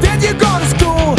Then you go to school?